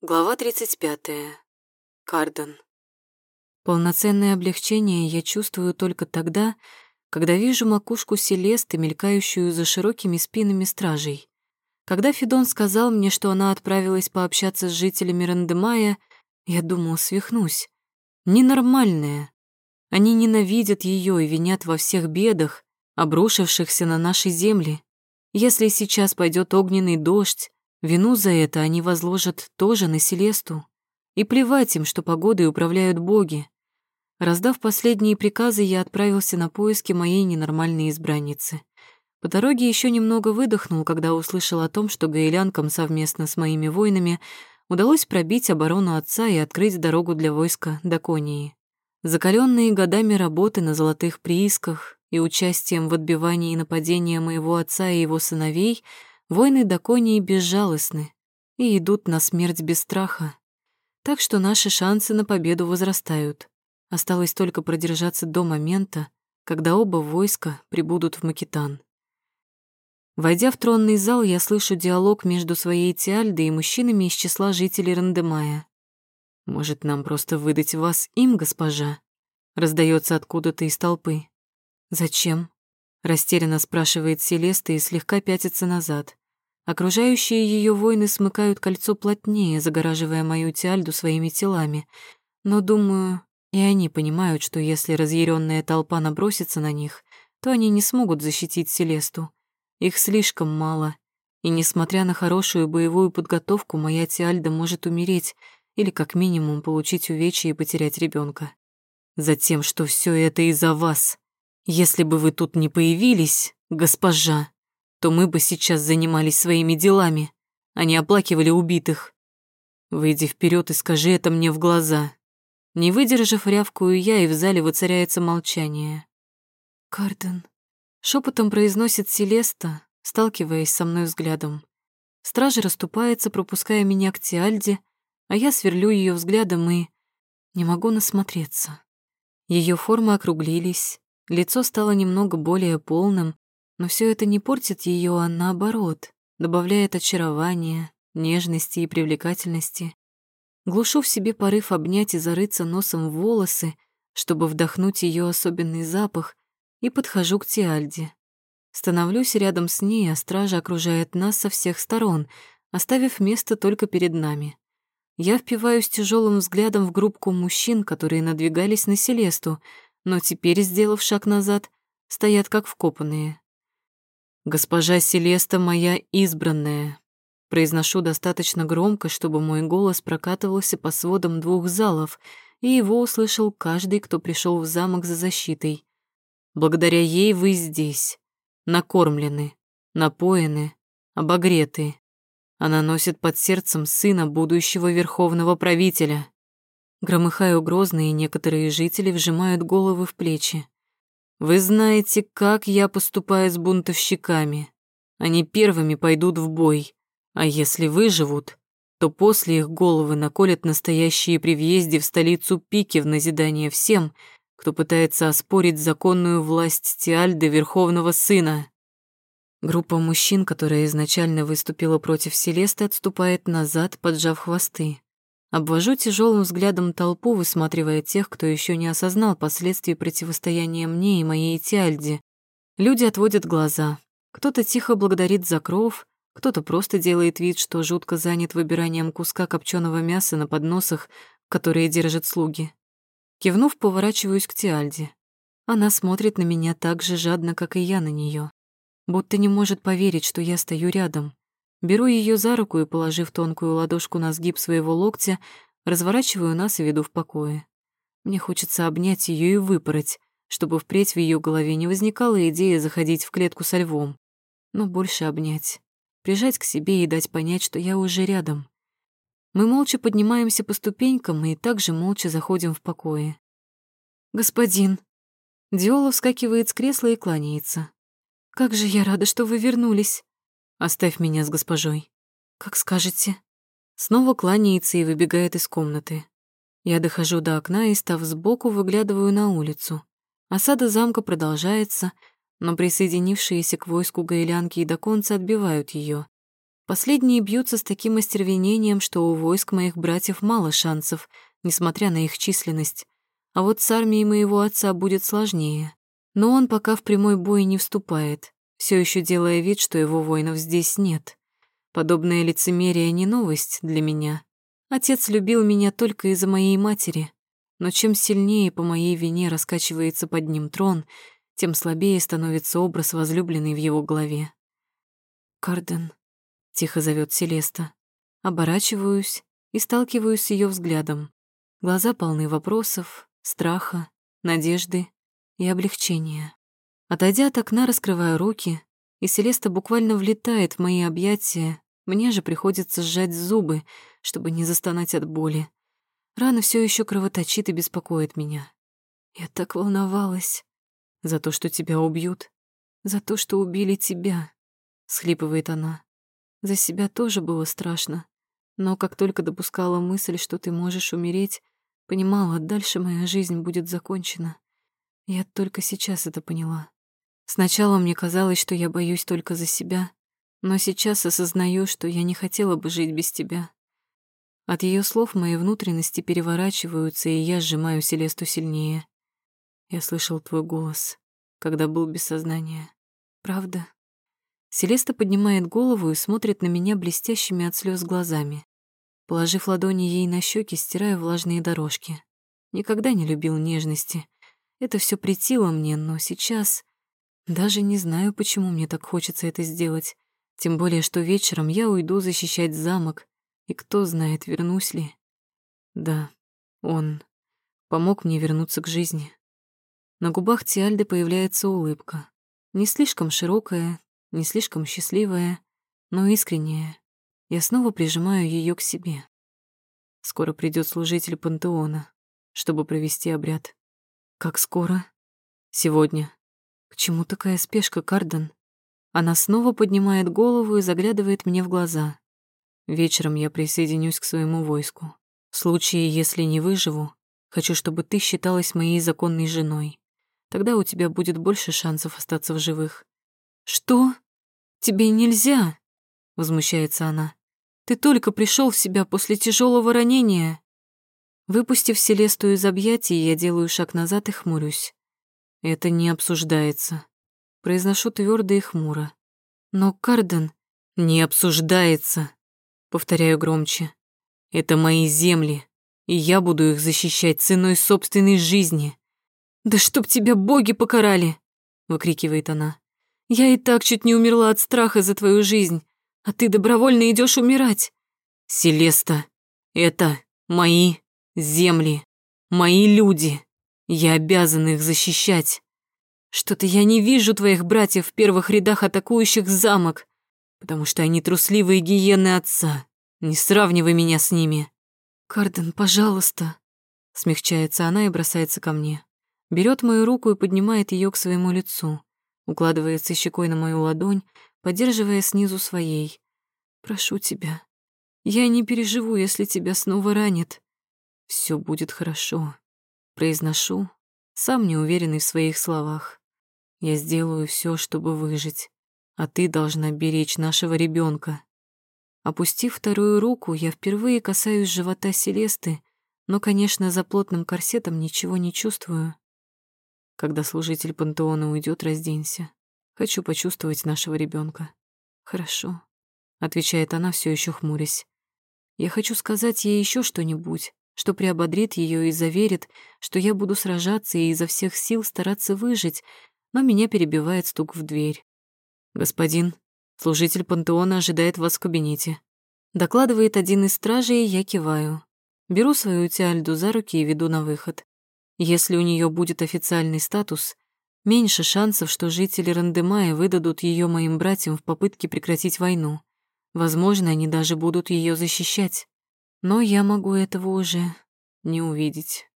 Глава 35. Кардон. Полноценное облегчение я чувствую только тогда, когда вижу макушку Селесты, мелькающую за широкими спинами стражей. Когда Федон сказал мне, что она отправилась пообщаться с жителями Рандемая, я думал, свихнусь. Ненормальная. Они ненавидят ее и винят во всех бедах, обрушившихся на наши земли. Если сейчас пойдет огненный дождь, Вину за это они возложат тоже на Селесту. И плевать им, что погодой управляют боги. Раздав последние приказы, я отправился на поиски моей ненормальной избранницы. По дороге еще немного выдохнул, когда услышал о том, что гаэлянкам совместно с моими воинами удалось пробить оборону отца и открыть дорогу для войска до Конии. Закаленные годами работы на золотых приисках и участием в отбивании нападения моего отца и его сыновей — Войны Даконии безжалостны и идут на смерть без страха. Так что наши шансы на победу возрастают. Осталось только продержаться до момента, когда оба войска прибудут в Макитан. Войдя в тронный зал, я слышу диалог между своей Тиальдой и мужчинами из числа жителей Рандемая. «Может, нам просто выдать вас им, госпожа?» Раздается откуда-то из толпы. «Зачем?» Растерянно спрашивает Селеста и слегка пятится назад. Окружающие ее воины смыкают кольцо плотнее, загораживая мою Тиальду своими телами. Но, думаю, и они понимают, что если разъяренная толпа набросится на них, то они не смогут защитить Селесту. Их слишком мало. И несмотря на хорошую боевую подготовку, моя Тиальда может умереть или как минимум получить увечья и потерять ребенка. Затем, что все это из-за вас. Если бы вы тут не появились, госпожа, то мы бы сейчас занимались своими делами, а не оплакивали убитых. Выйди вперед и скажи это мне в глаза. Не выдержав, рявкую я, и в зале воцаряется молчание. «Карден», — шепотом произносит Селеста, сталкиваясь со мной взглядом. Стража расступается, пропуская меня к Тиальде, а я сверлю ее взглядом и не могу насмотреться. Ее формы округлились, Лицо стало немного более полным, но все это не портит ее, а наоборот, добавляет очарования, нежности и привлекательности. Глушу в себе порыв обнять и зарыться носом в волосы, чтобы вдохнуть ее особенный запах, и подхожу к Тиальде. Становлюсь рядом с ней, а стража окружает нас со всех сторон, оставив место только перед нами. Я впиваюсь тяжелым взглядом в группку мужчин, которые надвигались на Селесту — но теперь, сделав шаг назад, стоят как вкопанные. «Госпожа Селеста моя избранная», произношу достаточно громко, чтобы мой голос прокатывался по сводам двух залов, и его услышал каждый, кто пришел в замок за защитой. Благодаря ей вы здесь, накормлены, напоены, обогреты. Она носит под сердцем сына будущего верховного правителя. Громыхаю грозно, и некоторые жители вжимают головы в плечи. «Вы знаете, как я поступаю с бунтовщиками. Они первыми пойдут в бой, а если выживут, то после их головы наколят настоящие при въезде в столицу пики в назидание всем, кто пытается оспорить законную власть Тиальды Верховного Сына». Группа мужчин, которая изначально выступила против Селесты, отступает назад, поджав хвосты. Обвожу тяжелым взглядом толпу, высматривая тех, кто еще не осознал последствий противостояния мне и моей Тиальде. Люди отводят глаза. Кто-то тихо благодарит за кров, кто-то просто делает вид, что жутко занят выбиранием куска копченого мяса на подносах, которые держат слуги. Кивнув, поворачиваюсь к Тиальде. Она смотрит на меня так же жадно, как и я на нее, будто не может поверить, что я стою рядом. Беру ее за руку и, положив тонкую ладошку на сгиб своего локтя, разворачиваю нас и веду в покое. Мне хочется обнять ее и выпороть, чтобы впредь в ее голове не возникала идея заходить в клетку со львом. Но больше обнять, прижать к себе и дать понять, что я уже рядом. Мы молча поднимаемся по ступенькам и также молча заходим в покое. «Господин!» Диола вскакивает с кресла и кланяется. «Как же я рада, что вы вернулись!» Оставь меня с госпожой. Как скажете. Снова кланяется и выбегает из комнаты. Я дохожу до окна и, став сбоку, выглядываю на улицу. Осада замка продолжается, но присоединившиеся к войску гаэлянки и доконцы отбивают ее. Последние бьются с таким остервенением, что у войск моих братьев мало шансов, несмотря на их численность. А вот с армией моего отца будет сложнее. Но он пока в прямой бой не вступает, все еще делая вид, что его воинов здесь нет. Подобное лицемерие не новость для меня. Отец любил меня только из-за моей матери, но чем сильнее по моей вине раскачивается под ним трон, тем слабее становится образ возлюбленный в его голове. «Карден», — тихо зовет Селеста. Оборачиваюсь и сталкиваюсь с ее взглядом. Глаза полны вопросов, страха, надежды и облегчения. Отойдя от окна, раскрываю руки, и Селеста буквально влетает в мои объятия, мне же приходится сжать зубы, чтобы не застонать от боли. Рана все еще кровоточит и беспокоит меня. Я так волновалась. За то, что тебя убьют. За то, что убили тебя. Схлипывает она. За себя тоже было страшно. Но как только допускала мысль, что ты можешь умереть, понимала, дальше моя жизнь будет закончена. Я только сейчас это поняла. Сначала мне казалось, что я боюсь только за себя, но сейчас осознаю, что я не хотела бы жить без тебя. От ее слов мои внутренности переворачиваются, и я сжимаю Селесту сильнее. Я слышал твой голос, когда был без сознания. Правда? Селеста поднимает голову и смотрит на меня блестящими от слез глазами. Положив ладони ей на щеки, стираю влажные дорожки. Никогда не любил нежности. Это все претило мне, но сейчас... Даже не знаю, почему мне так хочется это сделать. Тем более, что вечером я уйду защищать замок, и кто знает, вернусь ли. Да, он помог мне вернуться к жизни. На губах Тиальды появляется улыбка. Не слишком широкая, не слишком счастливая, но искренняя. Я снова прижимаю ее к себе. Скоро придет служитель пантеона, чтобы провести обряд. Как скоро? Сегодня. К чему такая спешка, Карден? Она снова поднимает голову и заглядывает мне в глаза. Вечером я присоединюсь к своему войску. В случае, если не выживу, хочу, чтобы ты считалась моей законной женой. Тогда у тебя будет больше шансов остаться в живых. Что? Тебе нельзя? Возмущается она. Ты только пришел в себя после тяжелого ранения. Выпустив Селесту из объятий, я делаю шаг назад и хмурюсь. Это не обсуждается. Произношу твердо и хмуро. Но Карден не обсуждается. Повторяю громче. Это мои земли, и я буду их защищать ценой собственной жизни. Да чтоб тебя боги покарали, выкрикивает она. Я и так чуть не умерла от страха за твою жизнь, а ты добровольно идешь умирать. Селеста, это мои земли, мои люди. Я обязан их защищать. Что-то я не вижу твоих братьев в первых рядах атакующих замок потому что они трусливые гиены отца. Не сравнивай меня с ними. Карден, пожалуйста. Смягчается она и бросается ко мне. Берет мою руку и поднимает ее к своему лицу. Укладывается щекой на мою ладонь, поддерживая снизу своей. Прошу тебя. Я не переживу, если тебя снова ранит. Все будет хорошо. Произношу, сам не уверенный в своих словах. Я сделаю все, чтобы выжить а ты должна беречь нашего ребенка. Опустив вторую руку, я впервые касаюсь живота Селесты, но, конечно, за плотным корсетом ничего не чувствую. Когда служитель пантеона уйдет, разденься. Хочу почувствовать нашего ребенка. Хорошо, отвечает она, все еще хмурясь. Я хочу сказать ей еще что-нибудь, что приободрит ее и заверит, что я буду сражаться и изо всех сил стараться выжить, но меня перебивает стук в дверь. «Господин, служитель пантеона ожидает вас в кабинете». Докладывает один из стражей, я киваю. Беру свою Тиальду за руки и веду на выход. Если у нее будет официальный статус, меньше шансов, что жители Рандемая выдадут ее моим братьям в попытке прекратить войну. Возможно, они даже будут ее защищать. Но я могу этого уже не увидеть.